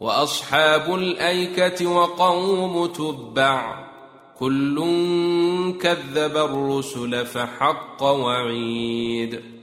وأصحاب الأيكة وقوم تبع كل كذب الرسل فحق وعيد